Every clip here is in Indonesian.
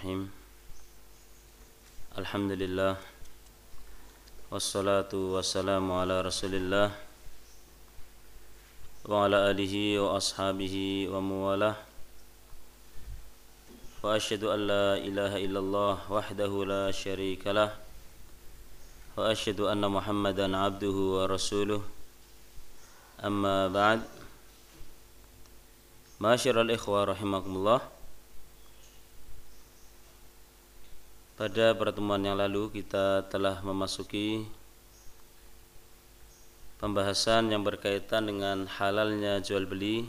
Bismillahirrahmanirrahim Alhamdulillah Wassalatu wassalamu ala rasulillah Wa ala alihi wa ashabihi wa muwalah Wa ashadu an la ilaha illallah wahdahu la sharika lah Wa ashadu anna muhammadan abduhu wa rasuluh Amma ba'd Masyiral Pada pertemuan yang lalu kita telah memasuki pembahasan yang berkaitan dengan halalnya jual beli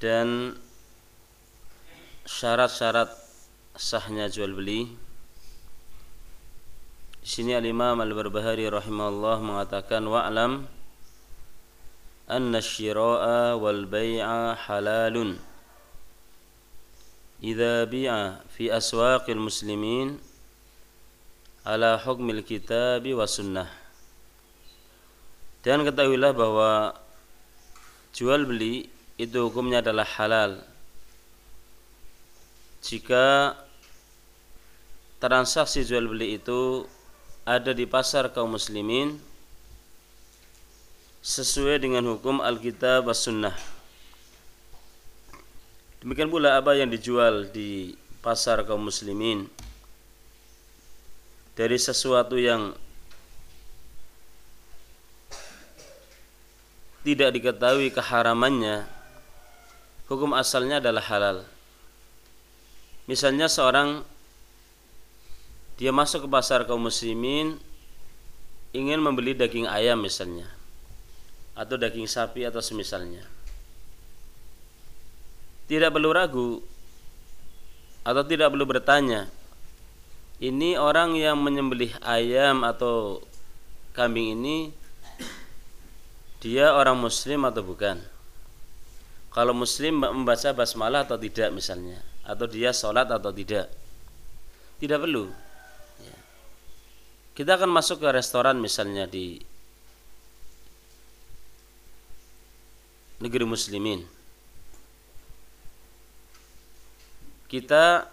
dan syarat-syarat sahnya jual beli. Di sini Al-Imam Al-Barbahari rahimahullah mengatakan wa'lam anna syira'a wal bai'a halalun إذا بيع في أسواق المسلمين على حكم الكتاب والسنة dan ketahuilah bahwa jual beli itu hukumnya adalah halal jika transaksi jual beli itu ada di pasar kaum muslimin sesuai dengan hukum Alkitab was Sunnah Demikian pula apa yang dijual di pasar kaum muslimin. Dari sesuatu yang tidak diketahui keharamannya hukum asalnya adalah halal. Misalnya seorang dia masuk ke pasar kaum muslimin ingin membeli daging ayam misalnya atau daging sapi atau semisalnya tidak perlu ragu atau tidak perlu bertanya. Ini orang yang menyembelih ayam atau kambing ini dia orang muslim atau bukan? Kalau muslim membaca basmalah atau tidak misalnya atau dia sholat atau tidak? Tidak perlu. Ya. kita akan masuk ke restoran misalnya di negeri muslimin kita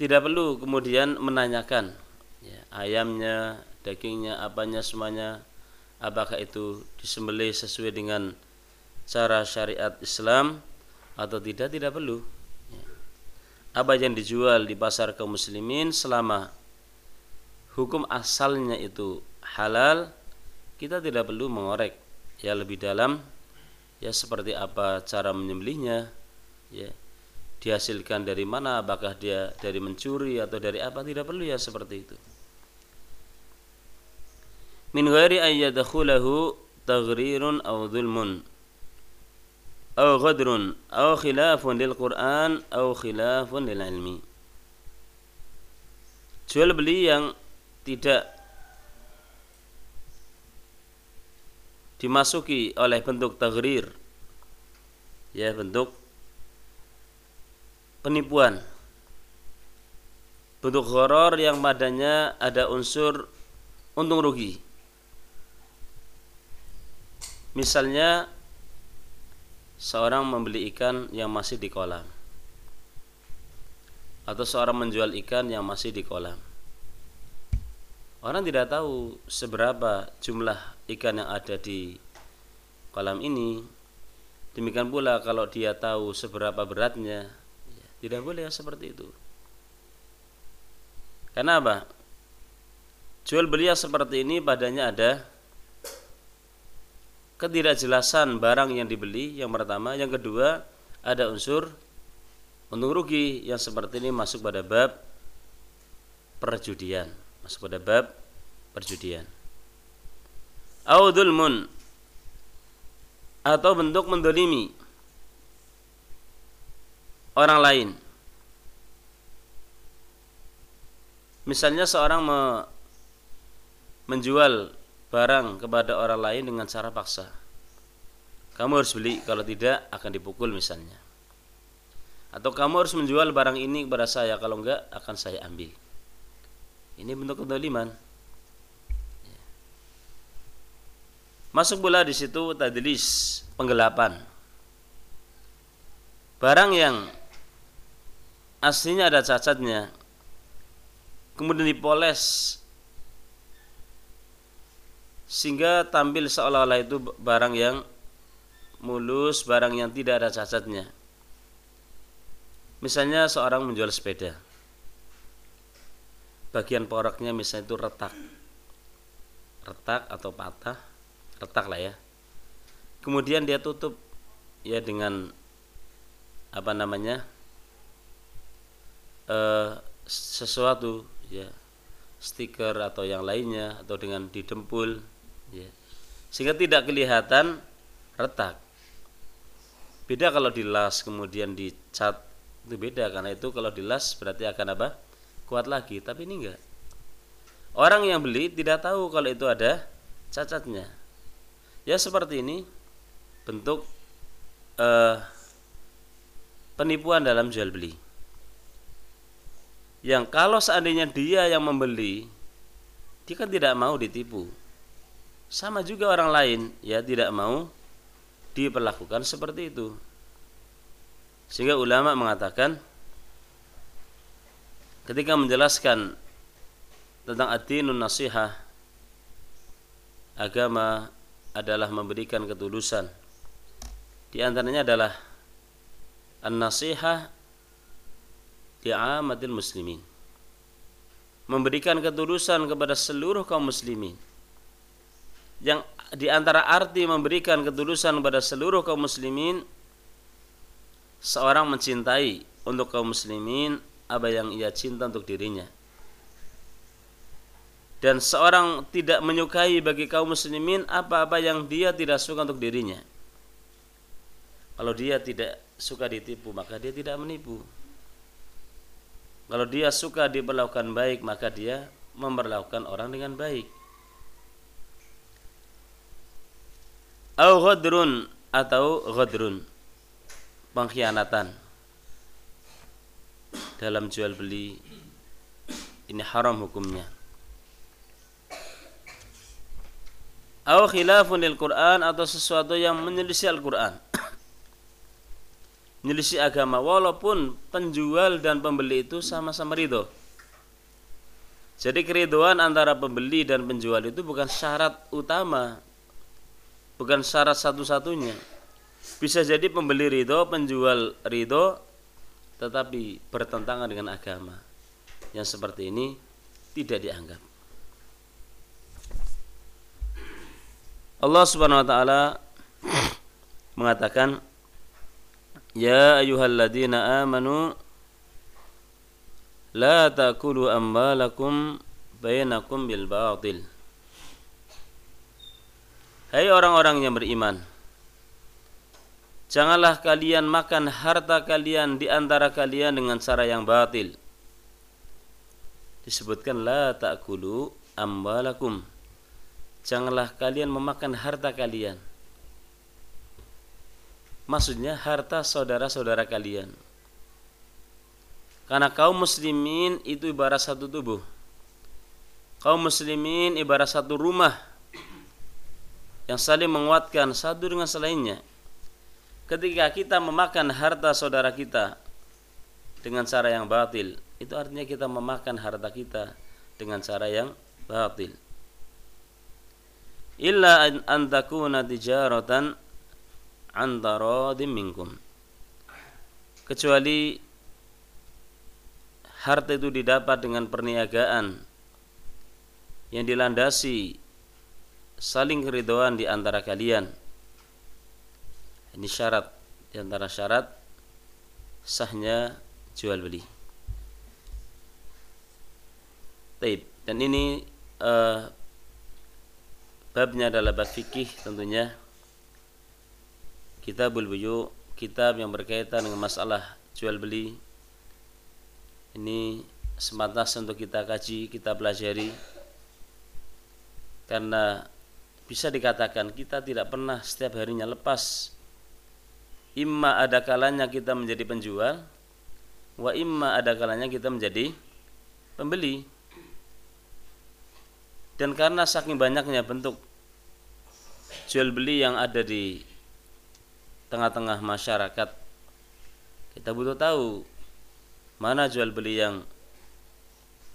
tidak perlu kemudian menanyakan ya, ayamnya, dagingnya, apanya semuanya apakah itu disembelih sesuai dengan cara syariat Islam atau tidak tidak perlu ya. apa yang dijual di pasar kaum muslimin selama hukum asalnya itu halal kita tidak perlu mengorek ya lebih dalam ya seperti apa cara menyembelihnya ya. Dihasilkan dari mana? Apakah dia dari mencuri atau dari apa? Tidak perlu ya seperti itu. Min ghairi ayyadkhulahu taghrirun aw dhulmun aw ghadrun aw khilafun lil Qur'an aw khilafun lil ilmi. Jual beli yang tidak dimasuki oleh bentuk taghrir. Ya bentuk penipuan. Bentuk horor yang padanya ada unsur untung rugi. Misalnya seorang membeli ikan yang masih di kolam. Atau seorang menjual ikan yang masih di kolam. Orang tidak tahu seberapa jumlah ikan yang ada di kolam ini. Demikian pula kalau dia tahu seberapa beratnya tidak boleh seperti itu. Karena apa? Jual beli yang seperti ini padanya ada ketidakjelasan barang yang dibeli yang pertama, yang kedua ada unsur untung rugi yang seperti ini masuk pada bab perjudian, masuk pada bab perjudian. Audulmun atau bentuk mendolimi orang lain. Misalnya seorang me menjual barang kepada orang lain dengan cara paksa. Kamu harus beli, kalau tidak akan dipukul misalnya. Atau kamu harus menjual barang ini kepada saya, kalau enggak akan saya ambil. Ini bentuk kedoliman. Masuk pula di situ tadlis penggelapan barang yang aslinya ada cacatnya kemudian dipoles sehingga tampil seolah-olah itu barang yang mulus, barang yang tidak ada cacatnya. Misalnya seorang menjual sepeda. Bagian poraknya misalnya itu retak. Retak atau patah, retak lah ya. Kemudian dia tutup ya dengan apa namanya? Eh, sesuatu ya stiker atau yang lainnya atau dengan didempul ya. sehingga tidak kelihatan retak. Beda kalau dilas kemudian dicat itu beda. Karena itu kalau dilas berarti akan apa? Kuat lagi. Tapi ini enggak. Orang yang beli tidak tahu kalau itu ada cacatnya. Ya seperti ini bentuk eh, penipuan dalam jual beli yang kalau seandainya dia yang membeli dia kan tidak mau ditipu. Sama juga orang lain ya tidak mau diperlakukan seperti itu. Sehingga ulama mengatakan ketika menjelaskan tentang adinun nasihah agama adalah memberikan ketulusan. Di antaranya adalah an-nasihah di amatil muslimin. Memberikan ketulusan kepada seluruh kaum muslimin. Yang di antara arti memberikan ketulusan kepada seluruh kaum muslimin seorang mencintai untuk kaum muslimin apa yang ia cinta untuk dirinya. Dan seorang tidak menyukai bagi kaum muslimin apa-apa yang dia tidak suka untuk dirinya. Kalau dia tidak suka ditipu maka dia tidak menipu kalau dia suka diperlakukan baik maka dia memperlakukan orang dengan baik. Au ghadrun atau ghadrun. Pengkhianatan. Dalam jual beli. Ini haram hukumnya. Au khilafun lil Quran atau sesuatu yang menyelisih Al-Quran menyelisih agama walaupun penjual dan pembeli itu sama-sama ridho jadi keriduan antara pembeli dan penjual itu bukan syarat utama bukan syarat satu-satunya. Bisa jadi pembeli ridho, penjual ridho, tetapi bertentangan dengan agama. Yang seperti ini tidak dianggap. Allah Subhanahu wa taala mengatakan Ya ayyuhalladzina amanu la ta'kulu amwalakum bainakum bil batil. Hai orang-orang yang beriman Janganlah kalian makan harta kalian di antara kalian dengan cara yang batil. Disebutkan la ta'kulu ambalakum Janganlah kalian memakan harta kalian Maksudnya harta saudara-saudara kalian Karena kaum muslimin itu ibarat satu tubuh Kaum muslimin ibarat satu rumah yang saling menguatkan satu dengan selainnya. Ketika kita memakan harta saudara kita dengan cara yang batil, itu artinya kita memakan harta kita dengan cara yang batil. Illa an takuna tijaratan antara minkum. Kecuali harta itu didapat dengan perniagaan yang dilandasi saling keridhaan di antara kalian. Ini syarat di antara syarat sahnya jual beli. Taib. Dan ini uh, babnya adalah bab fikih tentunya. Kitabul buyu, kitab yang berkaitan dengan masalah jual beli. Ini sebatas untuk kita kaji, kita pelajari. Karena bisa dikatakan kita tidak pernah setiap harinya lepas imma ada kalanya kita menjadi penjual wa imma ada kalanya kita menjadi pembeli dan karena saking banyaknya bentuk jual beli yang ada di tengah-tengah masyarakat kita butuh tahu mana jual beli yang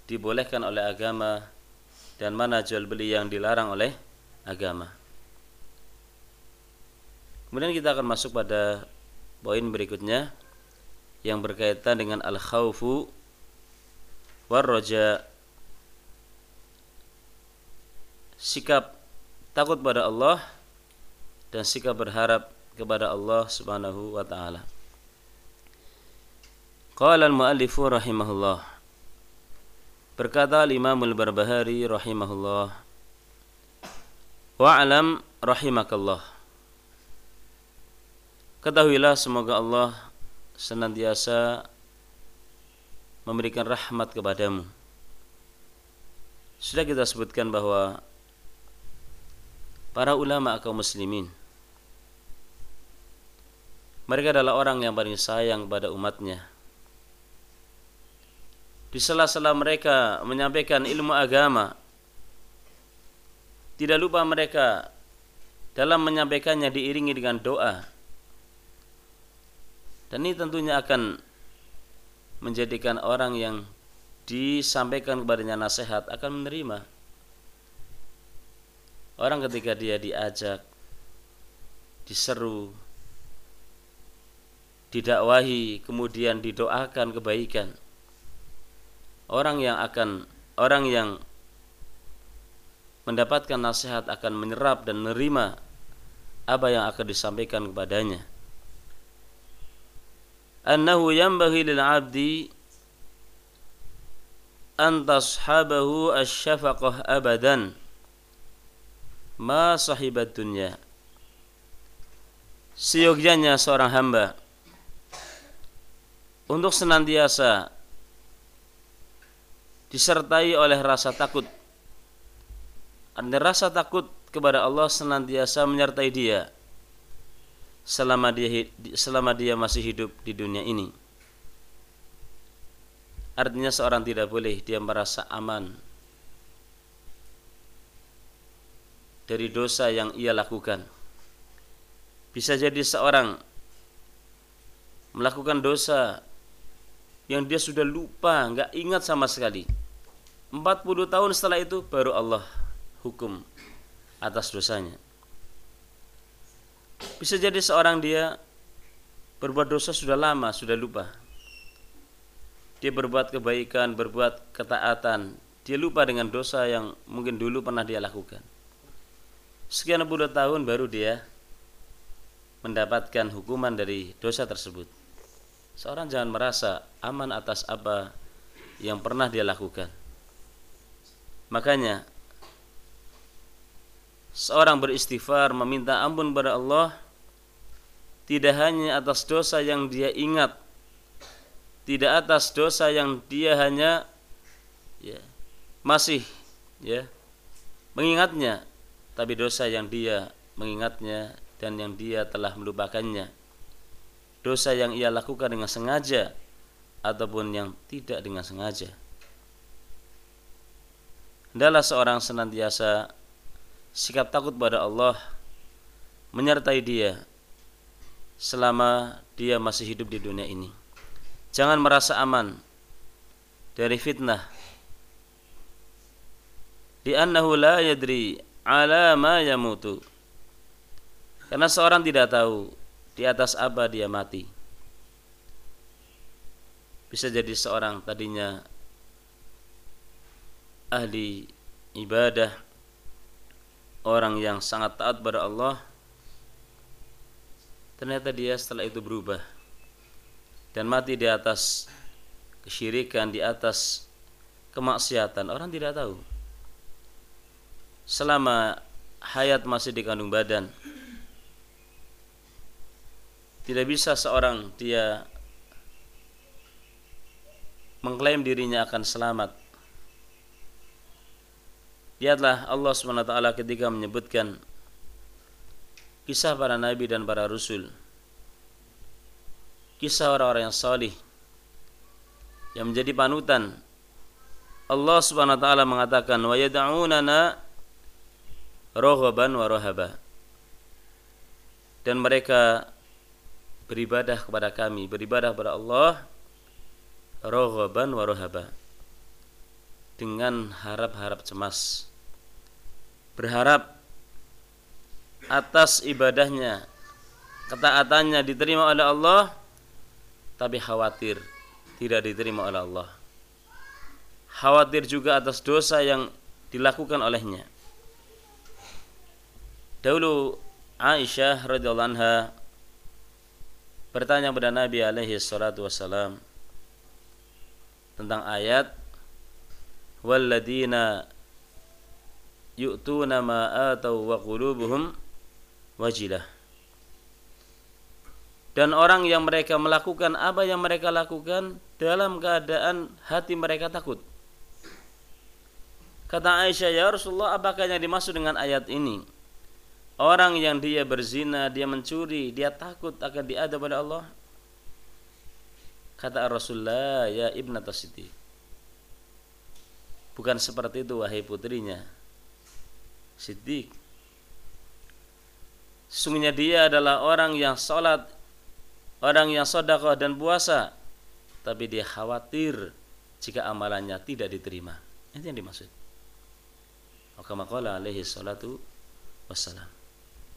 dibolehkan oleh agama dan mana jual beli yang dilarang oleh agama. Kemudian kita akan masuk pada poin berikutnya yang berkaitan dengan al-khawfu war roja sikap takut pada Allah dan sikap berharap kepada Allah Subhanahu wa taala. Qala al-muallifu rahimahullah Berkata Imam Al-Barbahari rahimahullah Wa'alam rahimakallah Ketahuilah semoga Allah senantiasa memberikan rahmat kepadamu. Sudah kita sebutkan bahwa para ulama kaum muslimin mereka adalah orang yang paling sayang pada umatnya. Di sela-sela mereka menyampaikan ilmu agama tidak lupa mereka dalam menyampaikannya diiringi dengan doa. Dan ini tentunya akan menjadikan orang yang disampaikan kepadanya nasihat akan menerima. Orang ketika dia diajak diseru didakwahi kemudian didoakan kebaikan orang yang akan orang yang mendapatkan nasihat akan menyerap dan menerima apa yang akan disampaikan kepadanya. Annahu yanbaghi lil 'abdi an tashabahu asy-syafaqah abadan ma sahibat dunya. Seyogyanya seorang hamba untuk senantiasa disertai oleh rasa takut. Ada rasa takut kepada Allah senantiasa menyertai dia selama dia selama dia masih hidup di dunia ini. Artinya seorang tidak boleh dia merasa aman dari dosa yang ia lakukan. Bisa jadi seorang melakukan dosa yang dia sudah lupa, nggak ingat sama sekali 40 tahun setelah itu baru Allah hukum atas dosanya. Bisa jadi seorang dia berbuat dosa sudah lama, sudah lupa. Dia berbuat kebaikan, berbuat ketaatan, dia lupa dengan dosa yang mungkin dulu pernah dia lakukan. Sekian puluh tahun baru dia mendapatkan hukuman dari dosa tersebut. Seorang jangan merasa aman atas apa yang pernah dia lakukan Makanya seorang beristighfar meminta ampun kepada Allah tidak hanya atas dosa yang dia ingat, tidak atas dosa yang dia hanya ya, masih ya mengingatnya, tapi dosa yang dia mengingatnya dan yang dia telah melupakannya. Dosa yang ia lakukan dengan sengaja ataupun yang tidak dengan sengaja. Adalah seorang senantiasa sikap takut pada Allah menyertai dia selama dia masih hidup di dunia ini. Jangan merasa aman dari fitnah. Li'annahu la yadri ala ma yamutu. Karena seorang tidak tahu di atas apa dia mati. Bisa jadi seorang tadinya ahli ibadah orang yang sangat taat pada Allah. Ternyata dia setelah itu berubah dan mati di atas kesyirikan di atas kemaksiatan. Orang tidak tahu. Selama hayat masih di kandung badan tidak bisa seorang dia mengklaim dirinya akan selamat Lihatlah Allah SWT ketika menyebutkan kisah para nabi dan para rasul. Kisah orang-orang yang salih yang menjadi panutan. Allah SWT mengatakan wa yad'unana raghaban wa rahaba. Dan mereka beribadah kepada kami, beribadah kepada Allah raghaban wa rahaba dengan harap-harap cemas. Berharap atas ibadahnya, ketaatannya diterima oleh Allah, tapi khawatir tidak diterima oleh Allah. Khawatir juga atas dosa yang dilakukan olehnya. Dahulu Aisyah radhiyallahu anha bertanya kepada Nabi alaihi salatu wasalam tentang ayat walladina yu'tuna ma atau wa qulubuhum wajilah. Dan orang yang mereka melakukan apa yang mereka lakukan dalam keadaan hati mereka takut. Kata Aisyah ya Rasulullah apakah yang dimaksud dengan ayat ini Orang yang dia berzina, dia mencuri, dia takut akan diadab oleh Allah. Kata Rasulullah, ya Ibn Tasiti. Bukan seperti itu wahai putrinya. Siddiq. Sesungguhnya dia adalah orang yang sholat, orang yang sodakoh dan puasa. Tapi dia khawatir jika amalannya tidak diterima. Itu yang dimaksud. Maka alaihi salatu wassalam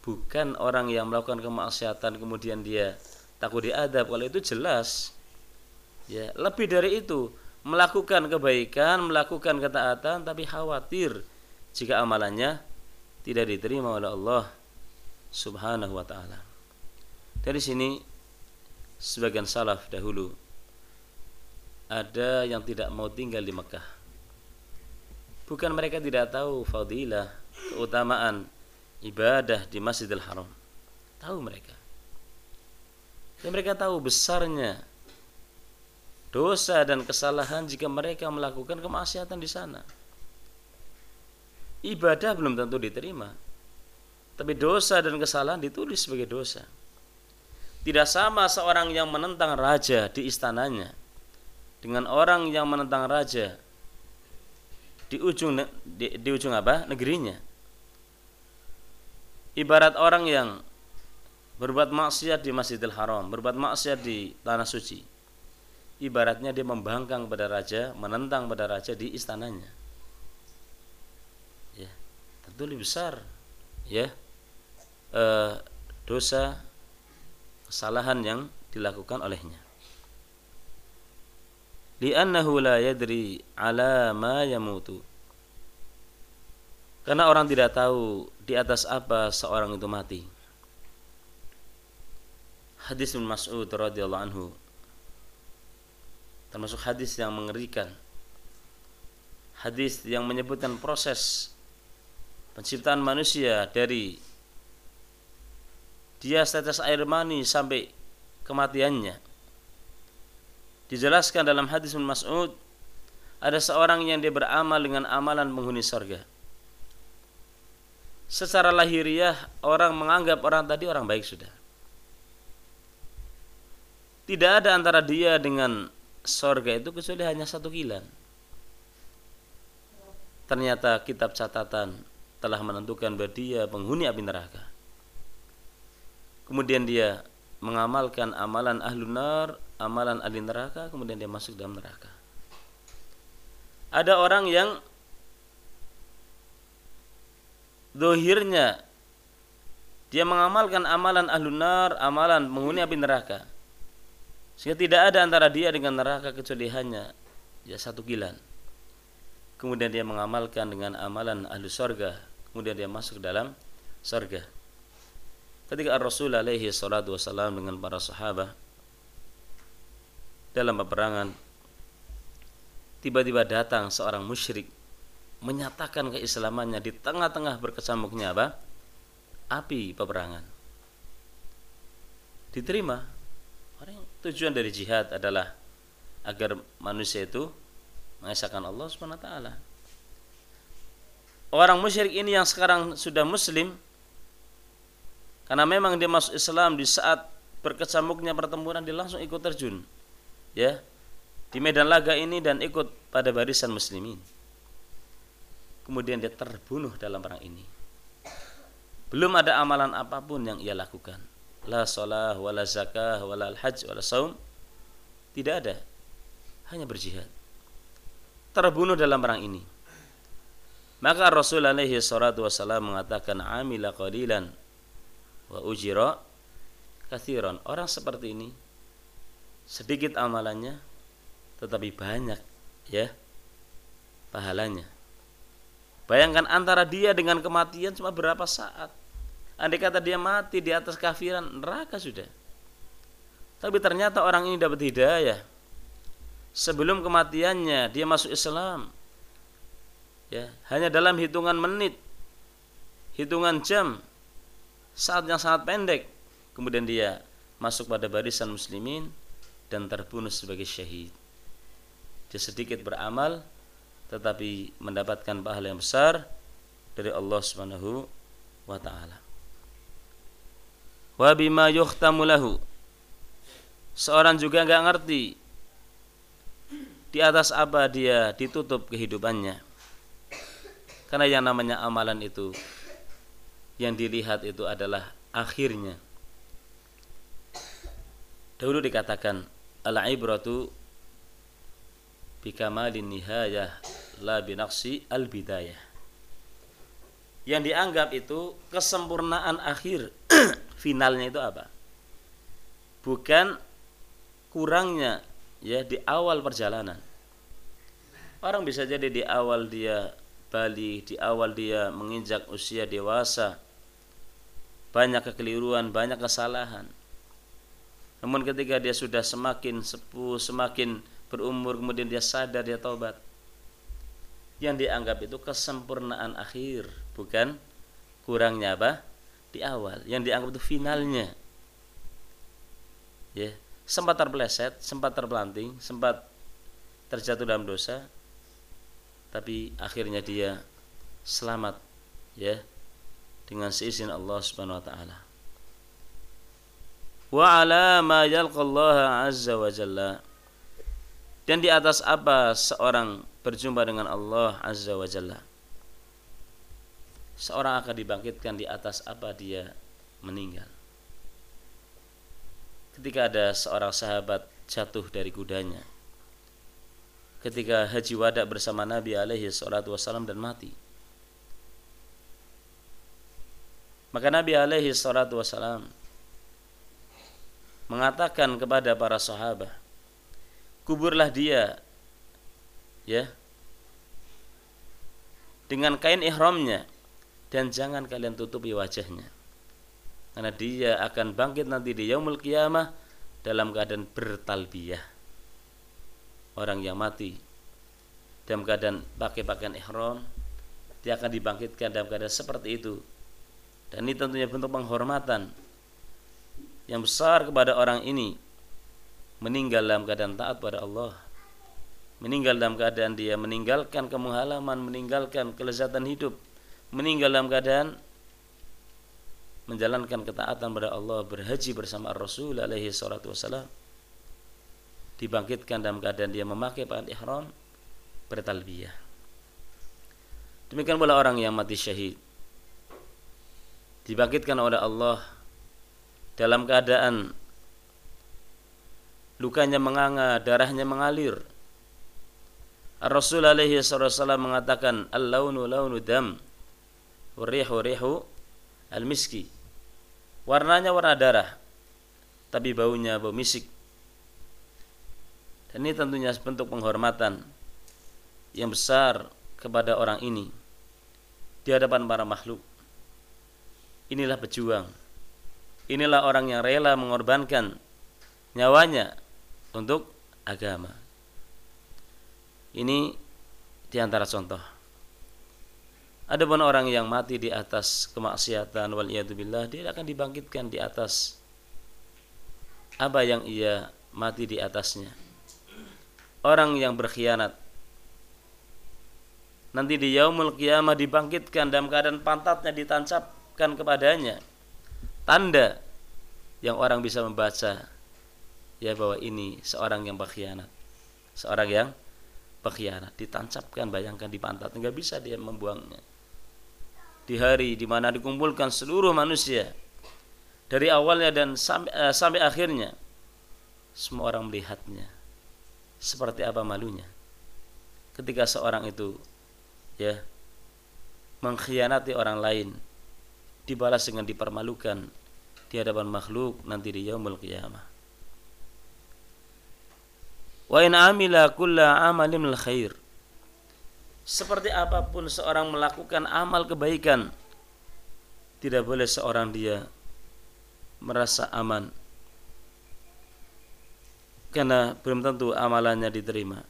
bukan orang yang melakukan kemaksiatan kemudian dia takut diadab. Kalau itu jelas. Ya lebih dari itu. Melakukan kebaikan melakukan ketaatan tapi khawatir jika amalannya tidak diterima oleh Allah Subhanahu wa taala. Dari sini sebagian salaf dahulu ada yang tidak mau tinggal di Mekah. Bukan mereka tidak tahu fadilah keutamaan ibadah di Masjidil Haram. Tahu mereka. Dan mereka tahu besarnya dosa dan kesalahan jika mereka melakukan kemaksiatan di sana. Ibadah belum tentu diterima. Tapi dosa dan kesalahan ditulis sebagai dosa. Tidak sama seorang yang menentang raja di istananya dengan orang yang menentang raja di ujung di, di ujung apa? negerinya ibarat orang yang berbuat maksiat di Masjidil Haram, berbuat maksiat di tanah suci. Ibaratnya dia membangkang pada raja, menentang pada raja di istananya. Ya, tentu lebih besar ya e, dosa kesalahan yang dilakukan olehnya. Li'annahu la yadri ala ma yamutu karena orang tidak tahu di atas apa seorang itu mati. Hadis Ibn Mas'ud radhiyallahu anhu termasuk hadis yang mengerikan. Hadis yang menyebutkan proses penciptaan manusia dari dia setetes air mani sampai kematiannya. Dijelaskan dalam hadis Ibn Mas'ud ada seorang yang dia beramal dengan amalan penghuni surga secara lahiriah orang menganggap orang tadi orang baik sudah. Tidak ada antara dia dengan sorga itu kecuali hanya satu kilan. Ternyata kitab catatan telah menentukan bahwa dia penghuni api neraka. Kemudian dia mengamalkan amalan ahlu nar, amalan ahli neraka, kemudian dia masuk dalam neraka. Ada orang yang dohirnya dia mengamalkan amalan ahlunar, amalan menghuni api neraka. Sehingga tidak ada antara dia dengan neraka kecuali hanya ya satu kilan. Kemudian dia mengamalkan dengan amalan ahlu sorga. Kemudian dia masuk dalam sorga. Ketika Rasul alaihi salatu wassalam dengan para sahabat dalam peperangan tiba-tiba datang seorang musyrik menyatakan keislamannya di tengah-tengah berkecamuknya apa? Api peperangan. Diterima. Orang tujuan dari jihad adalah agar manusia itu mengesahkan Allah Subhanahu taala. Orang musyrik ini yang sekarang sudah muslim karena memang dia masuk Islam di saat berkecamuknya pertempuran dia langsung ikut terjun ya di medan laga ini dan ikut pada barisan muslimin kemudian dia terbunuh dalam perang ini. Belum ada amalan apa pun yang ia lakukan. la salah wala zakah wala hajj wala saum. Tidak ada. Hanya berjihad. Terbunuh dalam perang ini. Maka Rasul alaihi salatu wasallam mengatakan amila qalilan wa ujira kathiran. Orang seperti ini sedikit amalannya tetapi banyak ya pahalanya bayangkan antara dia dengan kematian cuma berapa saat Andai kata dia mati di atas kafiran, neraka sudah. Tapi ternyata orang ini dapat hidayah. Sebelum kematiannya dia masuk Islam. Ya, hanya dalam hitungan menit, hitungan jam, saat yang sangat pendek, kemudian dia masuk pada barisan muslimin dan terbunuh sebagai syahid. Dia sedikit beramal tetapi mendapatkan pahala yang besar dari Allah Subhanahu wa taala. Wa bima yuhtamu lahu. Seorang juga nggak ngerti di atas apa dia ditutup kehidupannya. Karena yang namanya amalan itu yang dilihat itu adalah akhirnya. Dahulu dikatakan al ibratu bikamalin nihayah la binaqsi al bidayah. Yang dianggap itu kesempurnaan akhir finalnya itu apa? Bukan kurangnya ya di awal perjalanan. Orang bisa jadi di awal dia balik di awal dia menginjak usia dewasa banyak kekeliruan banyak kesalahan. Namun ketika dia sudah semakin sepuh semakin berumur kemudian dia sadar dia taubat. Yang dianggap itu kesempurnaan akhir bukan kurangnya apa? Di awal. Yang dianggap itu finalnya. Ya sempat terpeleset sempat terpelanting sempat terjatuh dalam dosa tapi akhirnya dia selamat ya dengan seizin Allah Subhanahu wa taala. Wa ala ma yalqallaha azza wa jalla dan di atas apa seorang berjumpa dengan Allah azza wa jalla seorang akan dibangkitkan di atas apa dia meninggal. Ketika ada seorang sahabat jatuh dari kudanya, ketika haji wada bersama Nabi alaihi salatu wasallam dan mati. Maka Nabi alaihi salatu wasallam mengatakan kepada para sahabat, kuburlah dia ya. Dengan kain ihramnya dan jangan kalian tutupi wajahnya. Karena dia akan bangkit nanti di yaumul kiamah dalam keadaan bertalbiyah. Orang yang mati dalam keadaan pakai pakaian ihram dia akan dibangkitkan dalam keadaan seperti itu. Dan ini tentunya bentuk penghormatan yang besar kepada orang ini meninggal dalam keadaan taat pada Allah. Meninggal dalam keadaan dia meninggalkan kemenghalaman meninggalkan kelezatan hidup. Meninggal dalam keadaan menjalankan ketaatan pada Allah berhaji bersama Rasul alaihi salatu wasalam dibangkitkan dalam keadaan dia memakai pakaian ihram bertalbiyah. Demikian pula orang yang mati syahid. Dibangkitkan oleh Allah dalam keadaan lukanya menganga darahnya mengalir Rasul alaihi wasallam mengatakan al-launu launu dam rihu rihu al-miski. Warnanya warna darah, tapi baunya bau misik. Dan ini tentunya bentuk penghormatan yang besar kepada orang ini di hadapan para makhluk. Inilah pejuang. Inilah orang yang rela mengorbankan nyawanya untuk agama. Ini di antara contoh. Adapun orang yang mati di atas kemaksiatan wal billah dia akan dibangkitkan di atas apa yang ia mati di atasnya. Orang yang berkhianat nanti di yaumul kiamah dibangkitkan dalam keadaan pantatnya ditancapkan kepadanya tanda yang orang bisa membaca ya bahwa ini seorang yang berkhianat. Seorang yang berkhianat. Ditancapkan bayangkan di pantat. Nggak bisa dia membuangnya. Di hari di mana dikumpulkan seluruh manusia. Dari awalnya dan sampai uh, sampai akhirnya. Semua orang melihatnya. Seperti apa malunya? Ketika seorang itu ya mengkhianati orang lain dibalas dengan dipermalukan di hadapan makhluk nanti di yaumul qiyamah wa in amila kulla amalin khair seperti apa pun seorang melakukan amal kebaikan tidak boleh seorang dia merasa aman karena belum tentu amalannya diterima.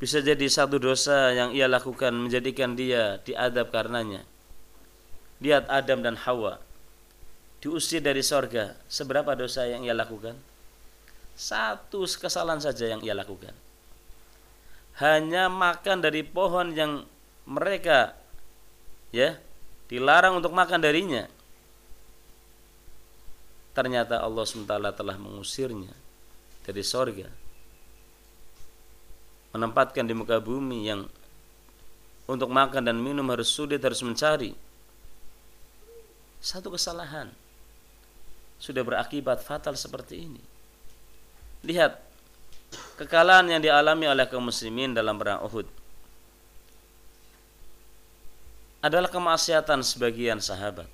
Bisa jadi satu dosa yang ia lakukan menjadikan dia diadab karenanya. Lihat Adam dan Hawa diusir dari sorga. Seberapa dosa yang ia lakukan? Satu kesalahan saja yang ia lakukan. Hanya makan dari pohon yang mereka ya dilarang untuk makan darinya. Ternyata Allah SWT telah mengusirnya dari sorga menempatkan di muka bumi yang untuk makan dan minum harus sulit harus mencari satu kesalahan sudah berakibat fatal seperti ini lihat kekalahan yang dialami oleh kaum muslimin dalam perang Uhud adalah kemaksiatan sebagian sahabat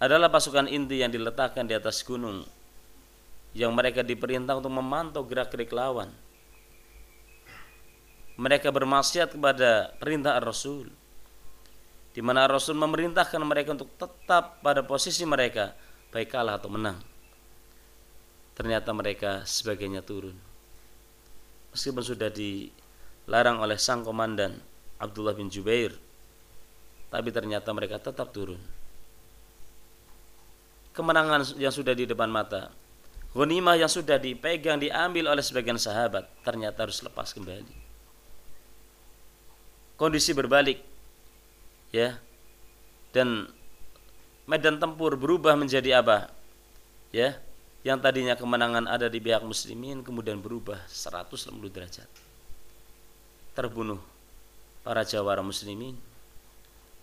adalah pasukan inti yang diletakkan di atas gunung yang mereka diperintah untuk memantau gerak-gerik lawan. Mereka bermaksiat kepada perintah Rasul, di mana Rasul memerintahkan mereka untuk tetap pada posisi mereka, baik kalah atau menang. Ternyata mereka sebagainya turun. Meskipun sudah dilarang oleh sang komandan Abdullah bin Jubair, tapi ternyata mereka tetap turun. Kemenangan yang sudah di depan mata Ghanimah yang sudah dipegang diambil oleh sebagian sahabat ternyata harus lepas kembali. Kondisi berbalik. Ya. Dan medan tempur berubah menjadi apa? Ya. Yang tadinya kemenangan ada di pihak muslimin kemudian berubah 180 derajat. Terbunuh para jawara muslimin.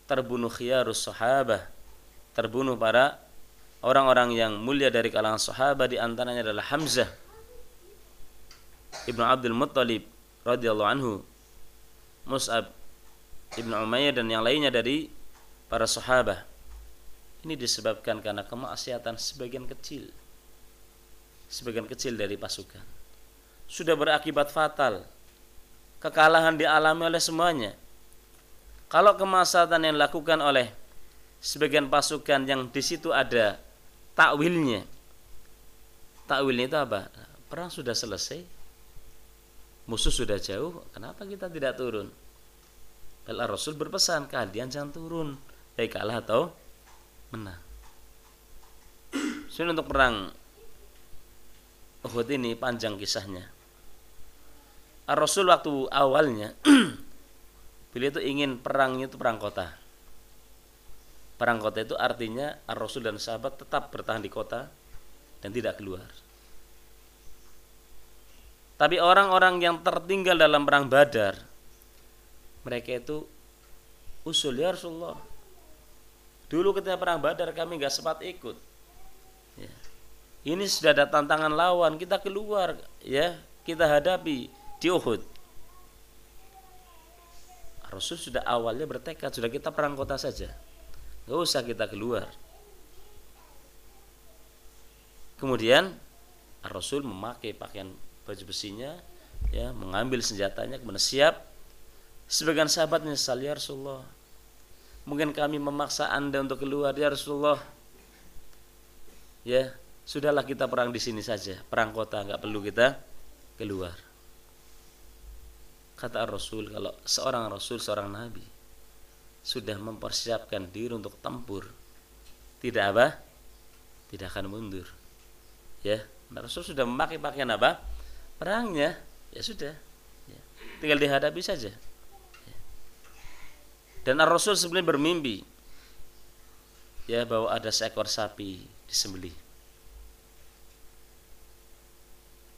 Terbunuh khiyarus sahabah. Terbunuh para orang-orang yang mulia dari kalangan sahabat di antaranya adalah Hamzah Ibnu Abdul Muttalib radhiyallahu anhu Mus'ab Ibnu Umayyah dan yang lainnya dari para sahabat ini disebabkan karena kemaksiatan sebagian kecil sebagian kecil dari pasukan. Sudah berakibat fatal. Kekalahan dialami oleh semuanya. Kalau kemaksiatan yang dilakukan oleh sebagian pasukan yang di situ ada takwilnya. Takwilnya itu apa? Perang sudah selesai. Musuh sudah jauh. Kenapa kita tidak turun? Allah Rasul berpesan kalian jangan turun. Baik kalah atau menang. Sini untuk perang Uhud ini panjang kisahnya Rasul waktu awalnya beliau itu ingin perangnya itu perang kota Perang kota itu artinya Ar-Rasul dan sahabat tetap bertahan di kota dan tidak keluar. Tapi orang-orang yang tertinggal dalam perang Badar, mereka itu usul ya Rasulullah. Dulu ketika perang Badar kami nggak sempat ikut. Ini sudah ada tantangan lawan, kita keluar ya, kita hadapi di Uhud. Rasul sudah awalnya bertekad, sudah kita perang kota saja. Nggak usah kita keluar. Kemudian Rasul memakai pakaian baju besinya ya mengambil senjatanya kemudian siap. Sebagian sahabat menyesal ya Rasulullah mungkin kami memaksa anda untuk keluar ya Rasulullah. Ya sudahlah kita perang di sini saja. Perang kota nggak perlu kita keluar. Kata Rasul kalau seorang Rasul seorang Nabi sudah mempersiapkan diri untuk tempur tidak apa? Tidak akan mundur. Ya Rasul sudah memakai pakaian apa? Perangnya. Ya sudah. Ya. tinggal dihadapi saja. Ya. dan Rasul sebelum bermimpi ya bahwa ada seekor sapi disembelih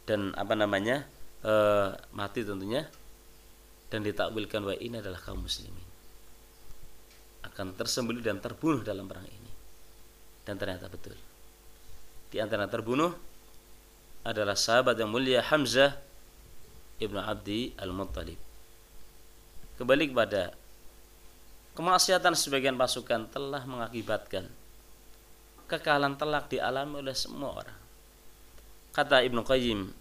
dan apa namanya e, mati tentunya. Dan ditakwilkan bahwa ini adalah kaum muslimin. Akan tersembelih dan terbunuh dalam perang ini. dan ternyata betul. Di antara terbunuh adalah sahabat yang mulia Hamzah ibnu Abdi al-Muttalib. Kembali kepada kemaksiatan sebagian pasukan telah mengakibatkan kekalahan telak dialami oleh semua orang. Kata Ibnu Qayyim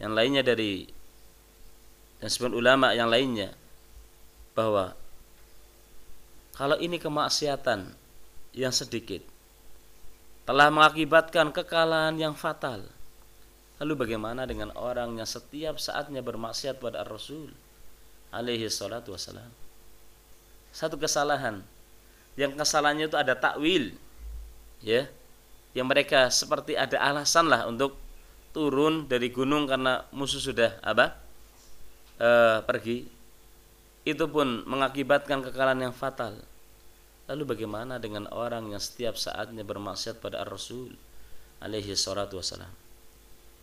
yang lainnya dari dan sebagian ulama yang lainnya bahwa kalau ini kemaksiatan yang sedikit telah mengakibatkan kekalahan yang fatal. Lalu bagaimana dengan orang yang setiap saatnya bermaksiat pada Rasul alaihi salatu wassalam? Satu kesalahan yang kesalahannya itu ada takwil ya yang mereka seperti ada alasan lah untuk turun dari gunung karena musuh sudah apa e, pergi itu pun mengakibatkan kekalahan yang fatal. Lalu bagaimana dengan orang yang setiap saatnya bermaksiat pada Ar-Rasul alaihi salatu wassalam?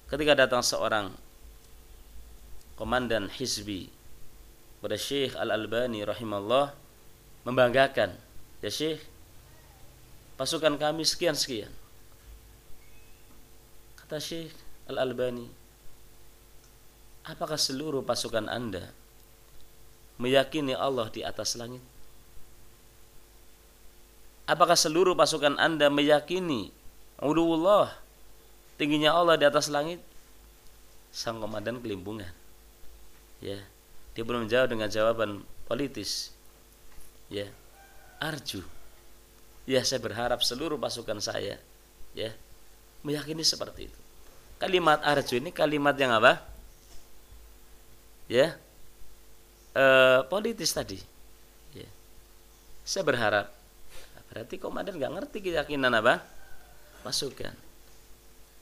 Ketika datang seorang komandan hizbi pada Syekh Al-Albani rahimahullah membanggakan ya Syekh pasukan kami sekian-sekian. Kata Syekh Al-Albani Apakah seluruh pasukan Anda meyakini Allah di atas langit? Apakah seluruh pasukan Anda meyakini Allah tingginya Allah di atas langit? Sang komandan kelimpungan. Ya, dia belum menjawab dengan jawaban politis. Ya, arju. Ya, saya berharap seluruh pasukan saya ya meyakini seperti itu. Kalimat arju ini kalimat yang apa? Ya, e, politis tadi. Ya. Saya berharap. Berarti komandan nggak ngerti keyakinan apa? Pasukan.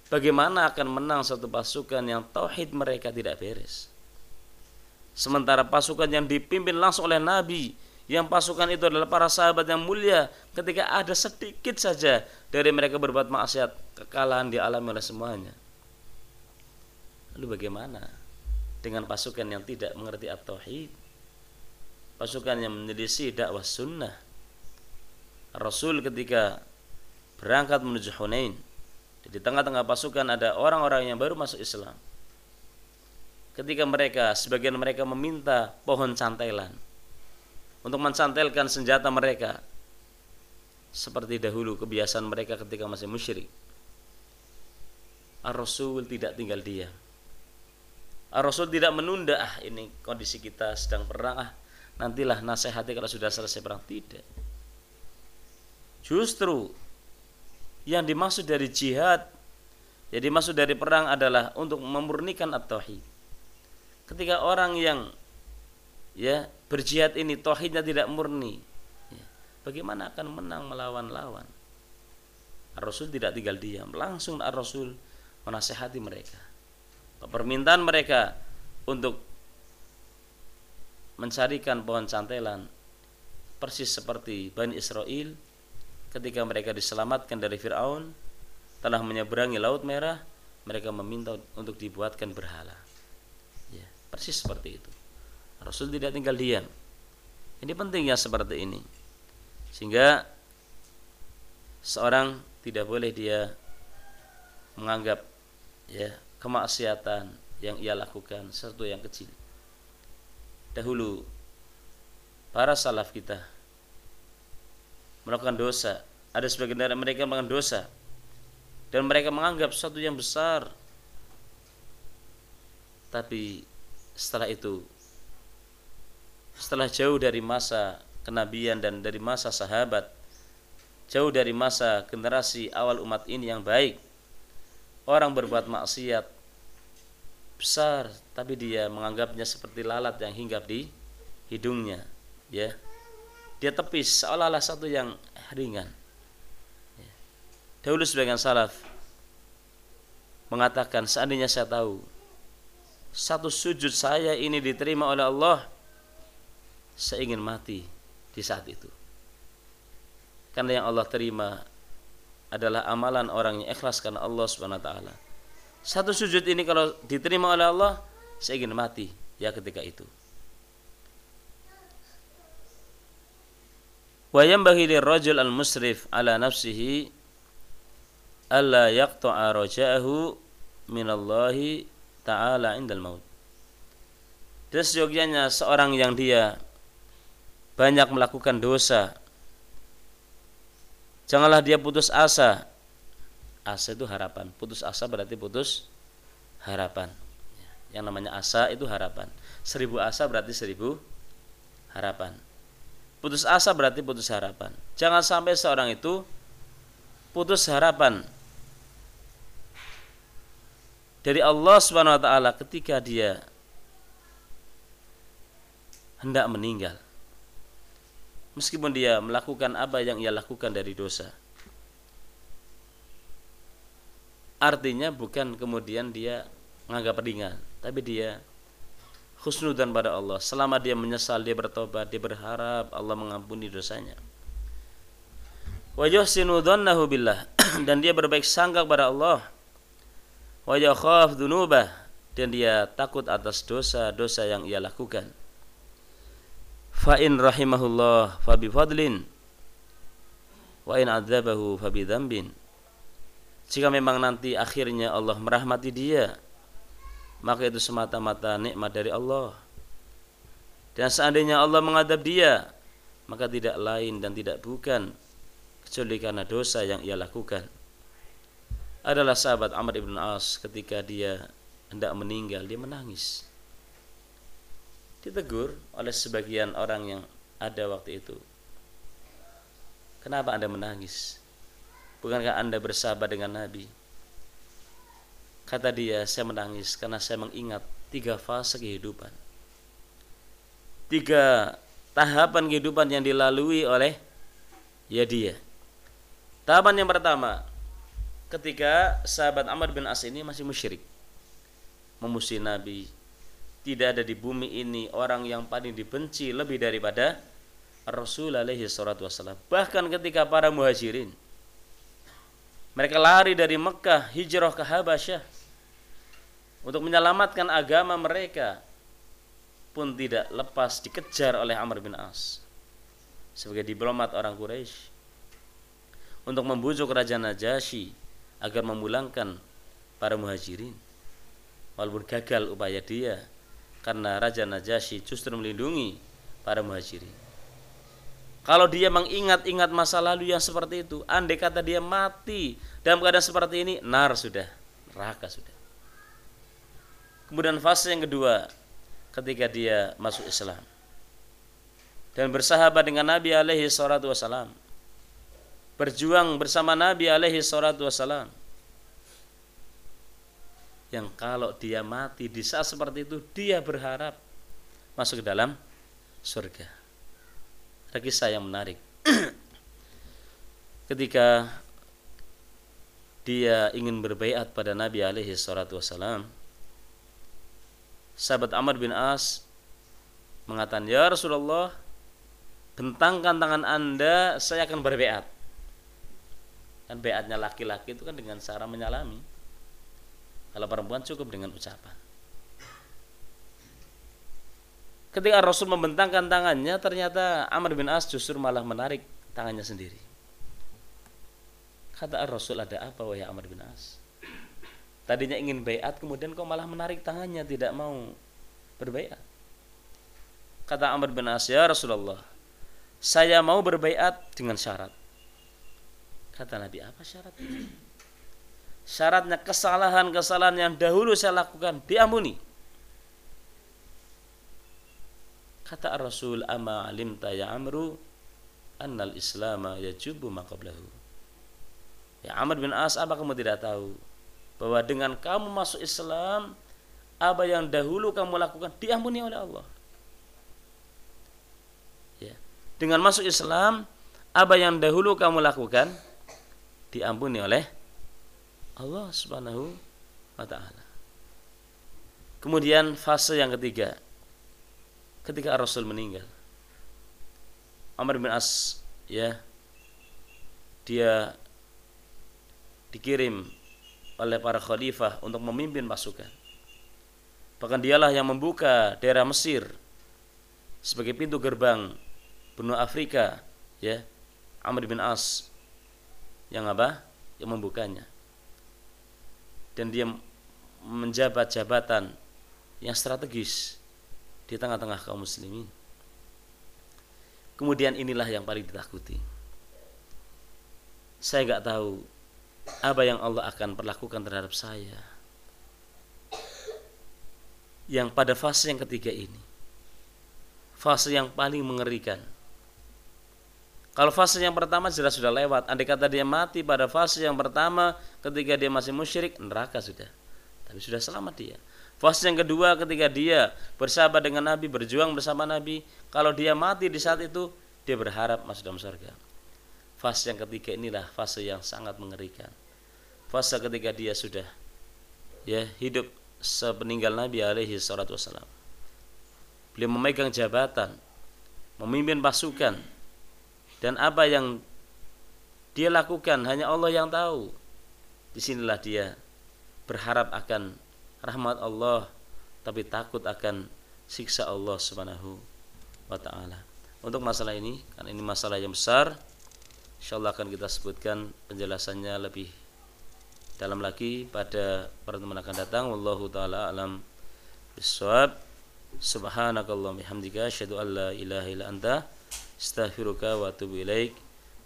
Bagaimana akan menang satu pasukan yang tauhid mereka tidak beres? Sementara pasukan yang dipimpin langsung oleh Nabi, yang pasukan itu adalah para sahabat yang mulia, ketika ada sedikit saja dari mereka berbuat maksiat, kekalahan dialami oleh semuanya. Lalu bagaimana dengan pasukan yang tidak mengerti at-tauhid? Pasukan yang menyelisih dakwah sunnah. Rasul ketika berangkat menuju Hunain, di tengah-tengah pasukan ada orang-orang yang baru masuk Islam. Ketika mereka, sebagian mereka meminta pohon cantelan untuk mencantelkan senjata mereka seperti dahulu kebiasaan mereka ketika masih musyrik. Ar-Rasul tidak tinggal diam. Rasul tidak menunda ah ini kondisi kita sedang perang. Ah nantilah nasihatnya kalau sudah selesai perang. Tidak. Justru yang dimaksud dari jihad yang dimaksud dari perang adalah untuk memurnikan at-tauhid. Ketika orang yang ya berjihad ini tauhidnya tidak murni ya, bagaimana akan menang melawan lawan? Rasul tidak tinggal diam langsung Rasul menasehati mereka permintaan mereka untuk mencarikan pohon cantelan persis seperti Bani Israel ketika mereka diselamatkan dari Fir'aun telah menyeberangi Laut Merah mereka meminta untuk dibuatkan berhala. Ya, persis seperti itu. Rasul tidak tinggal diam. Ini pentingnya seperti ini. Sehingga seorang tidak boleh dia menganggap ya kemaksiatan yang ia lakukan sesuatu yang kecil. Dahulu para salaf kita melakukan dosa, ada sebagian dari mereka melakukan dosa dan mereka menganggap sesuatu yang besar. Tapi setelah itu setelah jauh dari masa kenabian dan dari masa sahabat, jauh dari masa generasi awal umat ini yang baik, orang berbuat maksiat besar tapi dia menganggapnya seperti lalat yang hinggap di hidungnya ya dia tepis seolah-olah satu yang ringan ya. dahulu sebagian salaf mengatakan seandainya saya tahu satu sujud saya ini diterima oleh Allah saya ingin mati di saat itu karena yang Allah terima adalah amalan orang yang ikhlas karena Allah Subhanahu wa taala. Satu sujud ini kalau diterima oleh Allah, saya ingin mati ya ketika itu. Wa yanbaghi lirrajul al-musrif ala nafsihi alla yaqta'a raja'ahu minallahi ta'ala indal maut. Dan seyogianya seorang yang dia banyak melakukan dosa janganlah dia putus asa. Asa itu harapan. Putus asa berarti putus harapan. Yang namanya asa itu harapan. Seribu asa berarti seribu harapan. Putus asa berarti putus harapan. Jangan sampai seorang itu putus harapan. Dari Allah Subhanahu wa taala ketika dia hendak meninggal. Meskipun dia melakukan apa yang ia lakukan dari dosa. Artinya bukan kemudian dia menganggap ringan, tapi dia khusnudan pada Allah. Selama dia menyesal, dia bertobat, dia berharap Allah mengampuni dosanya. Wa yuhsinu dhannahu dan dia berbaik sangka kepada Allah. Wa yakhaf dan dia takut atas dosa-dosa yang ia lakukan. Fa in rahimahullah fa bi fadlin wa in adzabahu fa bi dzambin. Jika memang nanti akhirnya Allah merahmati dia, maka itu semata-mata nikmat dari Allah. Dan seandainya Allah mengadab dia, maka tidak lain dan tidak bukan kecuali karena dosa yang ia lakukan. Adalah sahabat Amr ibn As ketika dia hendak meninggal, dia menangis. Ditegur oleh sebagian orang yang ada waktu itu. Kenapa Anda menangis? Bukankah Anda bersahabat dengan Nabi? Kata dia, saya menangis karena saya mengingat tiga fase kehidupan. Tiga tahapan kehidupan yang dilalui oleh ya dia. Tahapan yang pertama, ketika sahabat Amr bin As ini masih musyrik. Memusuhi Nabi. Tidak ada di bumi ini orang yang paling dibenci lebih daripada Rasul alaihi salatu wassalam. Bahkan ketika para muhajirin mereka lari dari Mekah hijrah ke Habasyah untuk menyelamatkan agama mereka pun tidak lepas dikejar oleh Amr bin As sebagai diplomat orang Quraisy untuk membujuk Raja Najasyi agar memulangkan para muhajirin walaupun gagal upaya dia karena Raja Najasyi justru melindungi para muhajirin kalau dia mengingat-ingat masa lalu yang seperti itu andai kata dia mati dalam keadaan seperti ini nar sudah neraka sudah Kemudian fase yang kedua ketika dia masuk Islam dan bersahabat dengan Nabi alaihi salatu wasalam. Berjuang bersama Nabi alaihi salatu wasalam. Yang kalau dia mati di saat seperti itu dia berharap masuk ke dalam surga. Ada kisah yang menarik. Ketika dia ingin berbaiat pada Nabi alaihi salatu wasalam, sahabat Amr bin As mengatakan, "Ya Rasulullah, bentangkan tangan Anda, saya akan berbeat." Kan beatnya laki-laki itu kan dengan cara menyalami. Kalau perempuan cukup dengan ucapan. Ketika Rasul membentangkan tangannya, ternyata Amr bin As justru malah menarik tangannya sendiri. Kata Rasul ada apa wahai Amr bin As? tadinya ingin bayat kemudian kau malah menarik tangannya tidak mau berbayat kata Amr bin As ya Rasulullah saya mau berbayat dengan syarat kata Nabi apa syaratnya syaratnya kesalahan-kesalahan yang dahulu saya lakukan diampuni kata Rasul ama alimta ya Amru annal islama yajubu maqablahu ya Amr bin As apa kamu tidak tahu bahwa dengan kamu masuk Islam apa yang dahulu kamu lakukan diampuni oleh Allah. Ya. Dengan masuk Islam apa yang dahulu kamu lakukan diampuni oleh Allah Subhanahu wa taala. Kemudian fase yang ketiga ketika Rasul meninggal. Amr bin As ya dia dikirim oleh para khalifah untuk memimpin pasukan. Bahkan dialah yang membuka daerah Mesir sebagai pintu gerbang benua Afrika ya Amr bin As yang apa yang membukanya dan dia menjabat jabatan yang strategis di tengah-tengah kaum muslimin. Kemudian inilah yang paling ditakuti. Saya nggak tahu apa yang Allah akan perlakukan terhadap saya. Yang pada fase yang ketiga ini fase yang paling mengerikan kalau fase yang pertama jelas sudah lewat. Andai kata dia mati pada fase yang pertama ketika dia masih musyrik, neraka sudah. Tapi sudah selamat dia. Fase yang kedua ketika dia bersahabat dengan Nabi, berjuang bersama Nabi, kalau dia mati di saat itu, dia berharap masuk dalam surga. Fase yang ketiga inilah fase yang sangat mengerikan. Fase ketika dia sudah ya hidup sepeninggal Nabi alaihi salatu wasalam. Beliau memegang jabatan, memimpin pasukan, dan apa yang dia lakukan hanya Allah yang tahu. Di sinilah dia berharap akan rahmat Allah, tapi takut akan siksa Allah Subhanahu wa taala. Untuk masalah ini, kan ini masalah yang besar, insyaallah akan kita sebutkan penjelasannya lebih dalam lagi pada pertemuan akan datang. Wallahu taala alam bisawab. Subhanakallahumma bihamdika asyhadu an la ilaha illa anta Astaghfiruka wa atubu ilaik.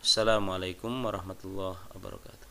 Assalamualaikum warahmatullahi wabarakatuh.